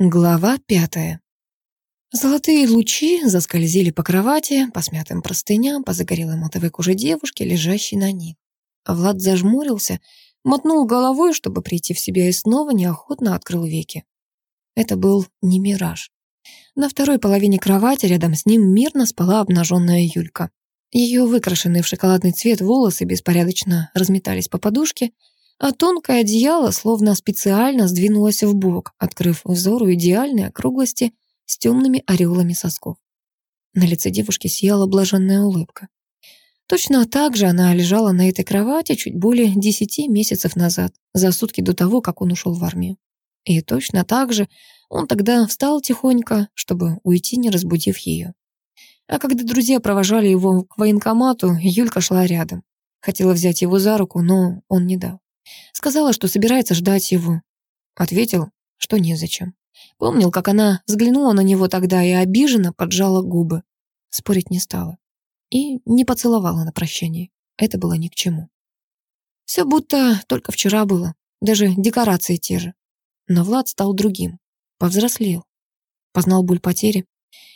Глава пятая. Золотые лучи заскользили по кровати, по смятым простыням, по загорелой матовой коже девушки, лежащей на них. Влад зажмурился, мотнул головой, чтобы прийти в себя, и снова неохотно открыл веки. Это был не мираж. На второй половине кровати рядом с ним мирно спала обнаженная Юлька. Ее выкрашенные в шоколадный цвет волосы беспорядочно разметались по подушке, а тонкое одеяло словно специально сдвинулось в бок, открыв взору идеальные округлости с темными ореолами сосков. На лице девушки сияла блаженная улыбка. Точно так же она лежала на этой кровати чуть более десяти месяцев назад, за сутки до того, как он ушел в армию. И точно так же он тогда встал тихонько, чтобы уйти, не разбудив ее. А когда друзья провожали его к военкомату, Юлька шла рядом. Хотела взять его за руку, но он не дал. Сказала, что собирается ждать его. Ответил, что незачем. Помнил, как она взглянула на него тогда и обиженно поджала губы. Спорить не стала. И не поцеловала на прощание. Это было ни к чему. Все будто только вчера было. Даже декорации те же. Но Влад стал другим. Повзрослел. Познал боль потери.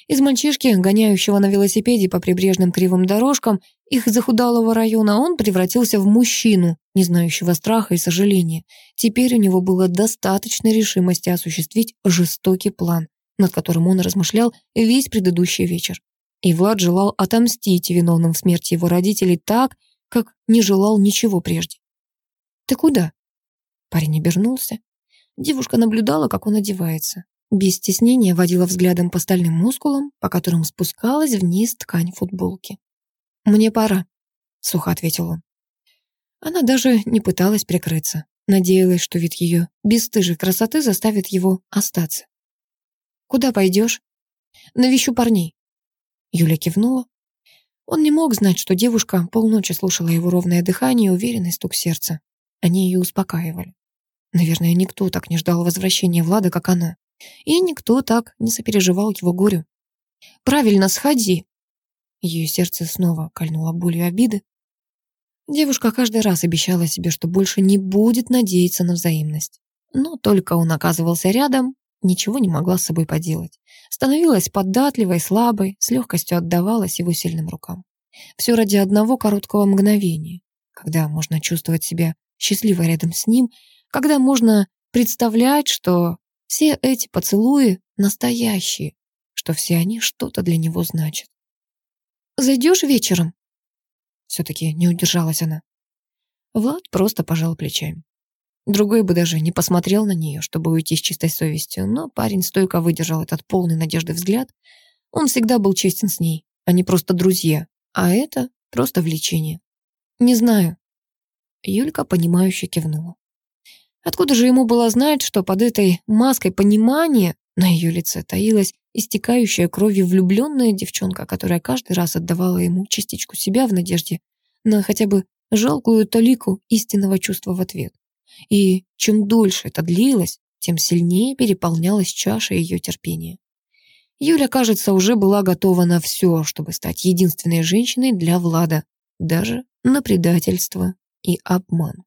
Из мальчишки, гоняющего на велосипеде по прибрежным кривым дорожкам их захудалого района, он превратился в мужчину, не знающего страха и сожаления. Теперь у него было достаточно решимости осуществить жестокий план, над которым он размышлял весь предыдущий вечер. И Влад желал отомстить виновным в смерти его родителей так, как не желал ничего прежде. «Ты куда?» Парень обернулся. Девушка наблюдала, как он одевается. Без стеснения водила взглядом по стальным мускулам, по которым спускалась вниз ткань футболки. «Мне пора», — сухо ответил он. Она даже не пыталась прикрыться. Надеялась, что вид ее бесстыжей красоты заставит его остаться. «Куда пойдешь?» «Навещу парней». Юля кивнула. Он не мог знать, что девушка полночи слушала его ровное дыхание и уверенный стук сердца. Они ее успокаивали. Наверное, никто так не ждал возвращения Влада, как она. И никто так не сопереживал его горю. «Правильно, сходи!» Ее сердце снова кольнуло болью обиды. Девушка каждый раз обещала себе, что больше не будет надеяться на взаимность. Но только он оказывался рядом, ничего не могла с собой поделать. Становилась податливой, слабой, с легкостью отдавалась его сильным рукам. Все ради одного короткого мгновения, когда можно чувствовать себя счастливой рядом с ним, когда можно представлять, что все эти поцелуи настоящие, что все они что-то для него значат. «Зайдешь вечером?» Все-таки не удержалась она. Влад просто пожал плечами. Другой бы даже не посмотрел на нее, чтобы уйти с чистой совестью, но парень стойко выдержал этот полный надежды взгляд. Он всегда был честен с ней, они просто друзья, а это просто влечение. «Не знаю». Юлька, понимающе кивнула. Откуда же ему было знать, что под этой маской понимания на ее лице таилась истекающая кровью влюбленная девчонка, которая каждый раз отдавала ему частичку себя в надежде на хотя бы жалкую толику истинного чувства в ответ. И чем дольше это длилось, тем сильнее переполнялась чаша ее терпения. Юля, кажется, уже была готова на все, чтобы стать единственной женщиной для Влада, даже на предательство и обман.